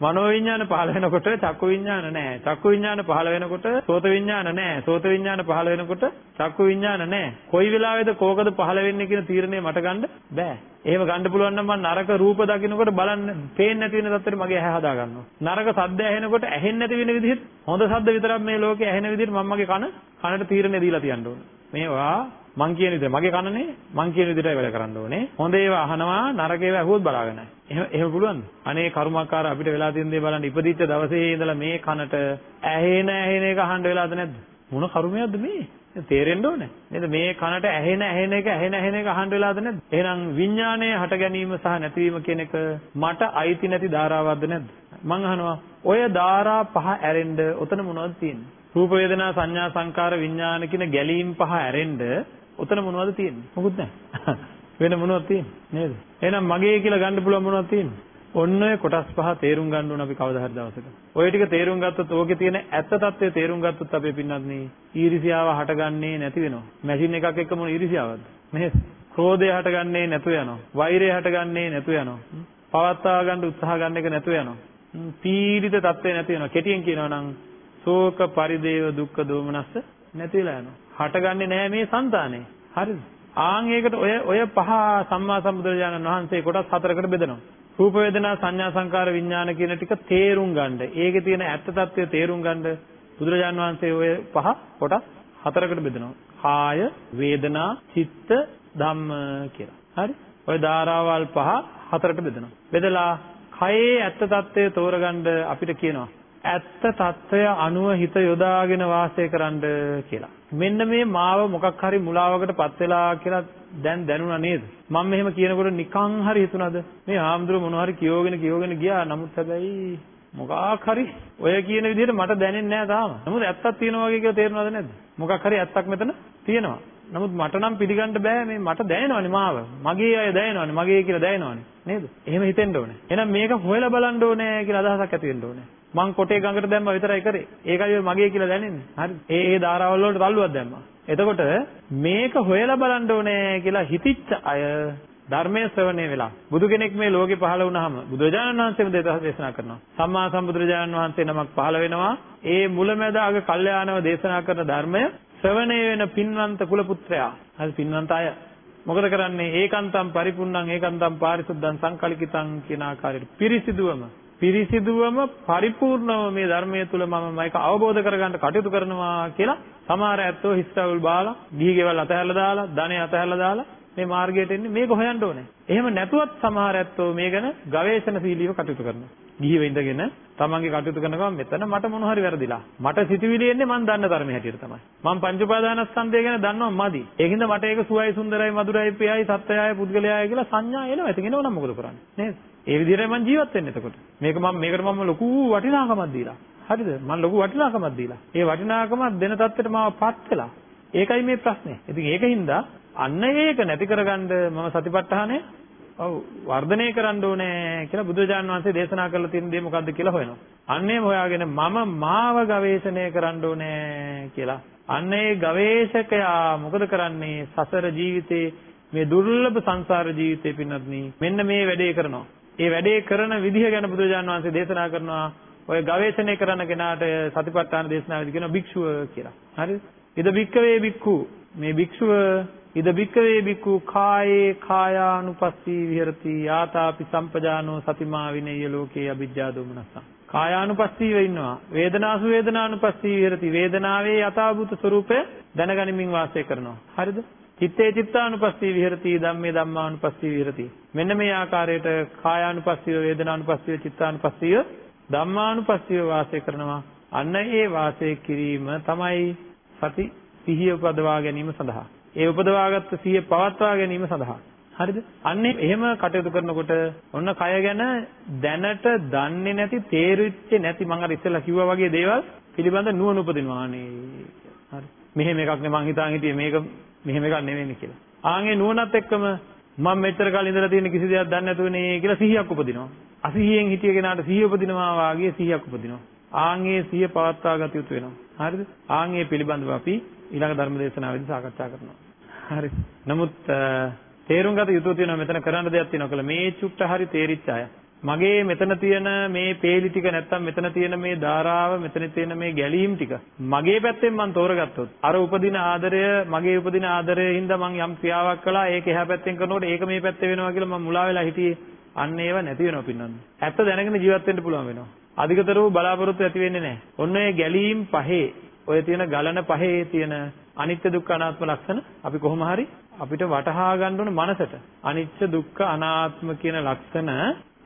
මනෝ විඥාන පහළ වෙනකොට චක්කු විඥාන නැහැ. චක්කු විඥාන පහළ වෙනකොට සෝත විඥාන නැහැ. සෝත විඥාන පහළ වෙනකොට චක්කු විඥාන නැහැ. කොයි වෙලාවේද කෝකද පහළ වෙන්නේ කියන තීරණය මට ගන්න බෑ. එහෙම ගන්න පුළුවන් නම් මම නරක රූප දකින්නකොට බලන්න පේන්නේ නැති වෙන තත්ත්වෙට මගේ ඇහැ හදා ගන්නවා. නරක සද්ද ඇහෙනකොට ඇහෙන්නේ නැති වෙන විදිහට හොඳ සද්ද විතරක් මේ ලෝකේ ඇහෙන විදිහට මම මගේ කන කනට තීරණය දීලා තියන්න ඕන. මේවා මං කියන විදිහට මගේ කනනේ මං කියන විදිහටයි වැඩ කරන්න ඕනේ. හොඳ ඒවා අහනවා නරක ඒවා අහුවොත් බලාගන්නයි. එහෙම එහෙම පුළුවන්ද? අනේ කරුමාකාර අපිට වෙලා තියෙන දේ බලන්න ඉපදිච්ච දවසේ ඉඳලා මේ කනට ඇහෙන ඇහෙන එක අහන්න වෙලාද නැද්ද? මොන කරුමයක්ද මේ? තේරෙන්න ඕනේ. නේද? මේ කනට ඇහෙන ඇහෙන එක ඇහෙන ඇහෙන එක අහන්න වෙලාද නැද්ද? එහෙනම් විඥානයේ හට ගැනීම සහ නැතිවීම කියන එක මට අයිති නැති ධාරාවක්ද නැද්ද? මං අහනවා ඔය ධාරා පහ ඇරෙන්න ඔතන මොනවද තියෙන්නේ? රූප වේදනා සංඥා සංකාර විඥාන කියන ගැලීම් පහ ඇරෙන්න ඔතන මොනවද තියෙන්නේ? මොකුත් නැහැ. වෙන මොනවද තියෙන්නේ? නේද? එහෙනම් මගේ කියලා ගන්න පුළුවන් මොනවද තියෙන්නේ? ඔන්න ඔය කොටස් පහ තේරුම් ගන්න ඕන අපි කවදා හරි දවසක. ඔය ටික තේරුම් ගත්තොත් ඕකේ තියෙන ඇත්ත తත්වය තේරුම් ගත්තොත් අපේ පින්නත් නේ ඊර්ෂියාව හටගන්නේ නැති වෙනවා. මැෂින් එකක් එක්ක මොන ඊර්ෂියාවක්ද? නේද? ක්‍රෝධය හටගන්නේ නැතු යනවා. වෛරය හටගන්නේ නැතු යනවා. පවත්වා ගන්න උත්සාහ ගන්න එක නැතු යනවා. පීඩිත తත්වේ නැති වෙනවා. කෙටියෙන් කියනවා නම් ශෝක පරිදේව දුක්ඛ දෝමනස්ස නැති වෙලා යනවා. හටගන්නේ නැහැ මේ సంతානේ. හරිද? ආන් ඒකට ඔය ඔය පහ සම්මා සම්බුදුරජාණන් වහන්සේ කොටස් හතරකට බෙදනවා. රූප වේදනා සංඥා සංකාර විඥාන කියන ටික තේරුම් ගන්න. ඒකේ තියෙන ඇත්ත తත්වය තේරුම් ගන්න බුදුරජාණන් වහන්සේ ඔය පහ කොටස් හතරකට බෙදනවා. කාය, වේදනා, චිත්ත, ධම්ම කියලා. හරි? ඔය ධාරාවල් පහ හතරට බෙදනවා. බෙදලා කයේ ඇත්ත తත්වය තෝරගන්න අපිට කියනවා ඇත්ත తত্ত্বය අනුව හිත යොදාගෙන වාසය කරන්න කියලා. මෙන්න මේ මාව මොකක් හරි මුලාවකටපත් වෙලා කියලා දැන් දැනුණා නේද? මම මෙහෙම කියනකොට නිකං හරි හිතුණාද? මේ ආම්දුර මොනවා හරි කියෝගෙන කියෝගෙන ගියා. නමුත් හැබැයි මොකක් හරි ඔය කියන විදිහට මට දැනෙන්නේ නැහැ තාම. නමුත් ඇත්තක් තියෙනවා වගේ කියලා තේරෙනවද නැද්ද? මොකක් හරි ඇත්තක් මෙතන තියෙනවා. නමුත් මට නම් පිළිගන්න බෑ මේ මට දැනෙනවනේ මාව. මගේ අය දැනෙනවනේ. මගේ කියලා දැනෙනවනේ. නේද? එහෙම හිතෙන්න ඕනේ. එහෙනම් මේක හොයලා බලන්න ඕනේ කියලා අදහසක් ඇති වෙන්න ඕනේ. මං කොටේ ගඟට දැම්මා විතරයි කරේ. ඒකයි මගේ කියලා දැනෙන්නේ. හරි. ඒ ඒ ධාරාවල් වලට තල්ලුවක් දැම්මා. එතකොට මේක හොයලා බලන්න ඕනේ කියලා හිතිච්ච අය ධර්මයේ ශ්‍රවණය වෙලා බුදු කෙනෙක් මේ ලෝකේ පහළ වුණාම බුදුරජාණන් වහන්සේම දේශනා කරනවා. සම්මා සම්බුදුරජාණන් වහන්සේ නමක් පහළ වෙනවා. ඒ මුලැමැද අග කල්යාණව දේශනා කරන ධර්මය ශ්‍රවණය වෙන පින්වන්ත කුල පුත්‍රයා. හරි පින්වන්ත අය. මොකද කරන්නේ? ඒකාන්තම් පරිපූර්ණං ඒකාන්තම් පාරිසුද්ධං සංකලිකිතං කියන ආකාරයට පිරිසිදුවම පිරිසිදුවම පරිපූර්ණව මේ ධර්මයේ තුල මම මේක අවබෝධ කරගන්න කටයුතු කරනවා කියලා සමහර ඇත්තෝ හිස්ටවුල් බාලා, ගිහි ගෙවල් අතහැරලා දාලා, ධනෙ අතහැරලා දාලා මේ මාර්ගයට එන්නේ මේක හොයන්න ඕනේ. එහෙම නැතුවත් සමහර ඇත්තෝ මේ ගැන ගවේෂණශීලීව කටයුතු කරනවා. ගිහිව ඉඳගෙන තමන්ගේ කටයුතු කරනවා මෙතන මට මොන හරි වැරදිලා. මට සිතුවිලි එන්නේ මම දන්න ධර්මයේ හැටියට තමයි. මම පංච උපාදානස්කන්ධය ගැන දන්නවා මදි. ඒකින්ද මට ඒක සුවයි සුන්දරයි මధుරයි ප්‍රියයි සත්‍යයයි පුද්ගලයායි කියලා සංඥා එනවා. ඒක එනවනම් මොකද කරන්නේ? නේද? ඒ විදිහටයි මම ජීවත් වෙන්නේ එතකොට. මේක මම මේකට මම ලොකු වටිනාකමක් දීලා. හරිද? මම ලොකු වටිනාකමක් දීලා. ඒ වටිනාකමක් දෙන තත්ත්වයට මාව පත් වෙලා. ඒකයි මේ ප්‍රශ්නේ. ඉතින් ඒකින්ද අන්න ඒක නැති කරගන්න මම සතිපට්ඨානය ඔව් වර්ධනය කරන්න ඕනේ කියලා බුදුරජාණන් වහන්සේ දේශනා කරලා තියෙන දේ මොකද්ද කියලා හොයනවා. අන්න ඒම හොයාගෙන මම මාව ගවේෂණය කරන්න ඕනේ කියලා. අන්න ඒ ගවේෂකයා මොකද කරන්නේ? සසර ජීවිතේ මේ දුර්ලභ සංසාර ජීවිතේ පින්නත් මෙන්න මේ වැඩේ කරනවා. ඒ වැඩේ කරන විදිහ ගැන බුදුරජාණන් වහන්සේ දේශනා කරනවා. ඔය ගවේෂණය කරන කෙනාට සතිපට්ඨාන දේශනාවේදී කියනවා භික්ෂුව කියලා. හරිද? ඉද භික්කවේ භික්ඛු මේ භික්ෂුව ඉද භික්කවේ භික්ඛු කායේ කායානුපස්සී විහෙරති යාතාපි සම්පජානෝ සතිමා විනේය ලෝකේ අවිජ්ජා දෝමනසං කායානුපස්සීව ඉන්නවා වේදනාසු වේදනානුපස්සී විහෙරති වේදනාවේ යථාභූත ස්වરૂපය දැනගනිමින් වාසය කරනවා හරිද චිත්තේ චිත්තානුපස්සී විහෙරති ධම්මේ ධම්මානුපස්සී විහෙරති මෙන්න මේ ආකාරයට කායානුපස්සීව වේදනානුපස්සීව චිත්තානුපස්සීව ධම්මානුපස්සීව වාසය කරනවා. අන්න ඒ වාසය කිරීම තමයි සති සිහිය උපදවා ගැනීම සඳහා. ඒ උපදවාගත්ත සිහිය පවත්වා ගැනීම සඳහා. හරිද? අන්නේ එහෙම කටයුතු කරනකොට ඔන්න කය ගැන දැනට දන්නේ නැති තේරිච්ච නැති මම අර ඉස්සෙල්ලා කිව්වා වගේ දේවල් පිළිබඳ නුවණ උපදිනවා අනේ. හරි. මෙහෙම එකක් නේ මං හිතාන් හිටියේ මේක මෙහෙම එකක් නෙවෙයි කියලා. ආන්ගේ නුවණත් එක්කම මම මෙච්චර කාලේ ඉඳලා තියෙන කිසි දෙයක් දන්නේ නැතුවනේ කියලා සිහියක් උපදිනවා. අසිහියෙන් හිටිය කෙනාට සිහිය උපදිනවා වාගේ සිහියක් උපදිනවා. ආන්ගේ සිහිය පවත්වා ගත යුතු වෙනවා. හරිද? ආන්ගේ පිළිබඳව අපි ඊළඟ ධර්ම දේශනාවෙදී සාකච්ඡා කරනවා. හරි. නමුත් තේරුම් ගත යුතු තියෙනවා මෙතන කරන්න දෙයක් තියෙනවා කියලා මේ චුට්ට හරි තේරිච්ච අය. මගේ මෙතන තියෙන මේ පේලි ටික නැත්තම් මෙතන තියෙන මේ ධාරාව මෙතන තියෙන මේ ගැලීම් ටික මගේ පැත්තෙන් මම තෝරගත්තොත් අර උපදින ආදරය මගේ උපදින ආදරයෙන් හින්දා මම යම් ක්‍රියාවක් කළා ඒක එහා පැත්තෙන් කරනකොට ඒක මේ පැත්තේ වෙනවා කියලා මම මුලා වෙලා හිටියේ. අන්න ඒව නැති වෙනවා පින්නන්නේ. ඇත්ත දැනගෙන ජීවත් වෙන්න පුළුවන් වෙනවා. අධිකතර වූ බලාපොරොත්තු ඇති වෙන්නේ නැහැ. ඔන්න ඔය ගැලීම් පහේ ඔය තියෙන ගලන පහේ තියෙන අනිත්‍ය දුක්ඛ අනාත්ම ලක්ෂණ අපි කොහොම හරි අපිට වටහා ගන්න ඕන මනසට. අනිත්‍ය දුක්ඛ අනාත්ම කියන ලක්ෂණ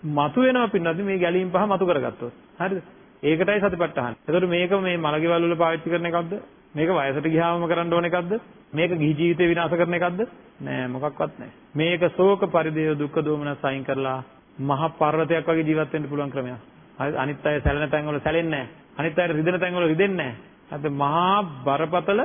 මතු වෙනවා පින්නත් මේ ගැලීම් පහ මතු කරගත්තොත්. හරිද? ඒකටයි සතිපට්ඨාන. එතකොට මේක මේ මලගෙවල් වල පාවිච්චි කරන එකක්ද? මේක වයසට ගියාම කරන්න ඕන එකක්ද? මේක ගිහි ජීවිතේ විනාශ කරන එකක්ද? නෑ මොකක්වත් නෑ. මේක ශෝක පරිදේව දුක්ඛ දෝමනස් අයින් කරලා මහ පර්වතයක් වගේ ජීවත් වෙන්න පුළුවන් ක්‍රමයක්. හරි අනිත් අය සැලෙන තැන් වල සැලෙන්නේ නෑ. අනිත් අයට රිදෙන තැන් වල රිදෙන්නේ නෑ. හරි මහා බරපතල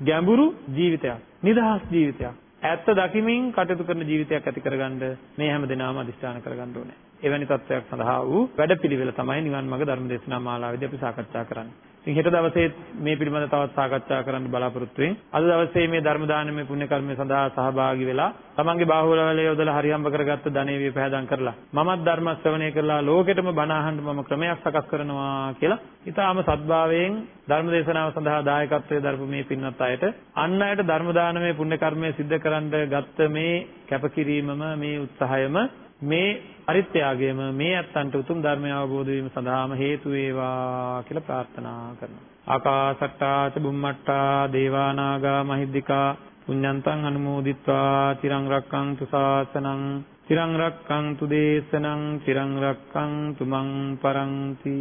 ගැඹුරු ජීවිතයක්. නිදහස් ජීවිතයක්. ඇත්ත දකිමින් කටයුතු කරන ජීවිතයක් ඇති කරගන්න මේ හැම දිනම අදිස්ථාන කරගන්න ඕනේ. එවැනි තත්වයක් සඳහා වූ වැඩපිළිවෙල තමයි නිවන් මාර්ග ධර්ම දේශනා මාලාවේදී අපි සාකච්ඡා කරන්නේ. ඉතින් හෙට දවසේ මේ පිළිබඳව තවත් සාකච්ඡා කරන්න බලාපොරොත්තු වෙමින් අද දවසේ මේ ධර්ම දානමය පුණ්‍ය කර්මය සඳහා සහභාගී වෙලා තමන්ගේ බාහුවලවල යොදලා හරියම්බ කරගත්ත ධනෙ විපහදම් කරලා මමත් ධර්ම ශ්‍රවණය කරලා ලෝකෙටම බණ අහන්න මම ක්‍රමයක් සකස් කරනවා කියලා ඊටාම සත්භාවයෙන් ධර්ම දේශනාව සඳහා දායකත්වයේ දරපු මේ පින්වත් අයට අන් අයට ධර්ම දානමය පුණ්‍ය කර්මය සිද්ධ කරන්න ගත්ත මේ කැපකිරීමම මේ උත්සාහයම මේ පරිත්‍යාගයම මේ අත්තන්ට උතුම් ධර්මය අවබෝධ වීම සඳහාම හේතු වේවා කියලා ප්‍රාර්ථනා කරනවා. ආකාසට්ටා ච බුම්මට්ටා දේවා නාග මහිද්దికා පුඤ්ඤන්තං අනුමෝදිත්වා තිරං රක්ඛන්තු ශාසනං තිරං රක්ඛන්තු දේශනං තිරං රක්ඛන්තු මං පරන්ති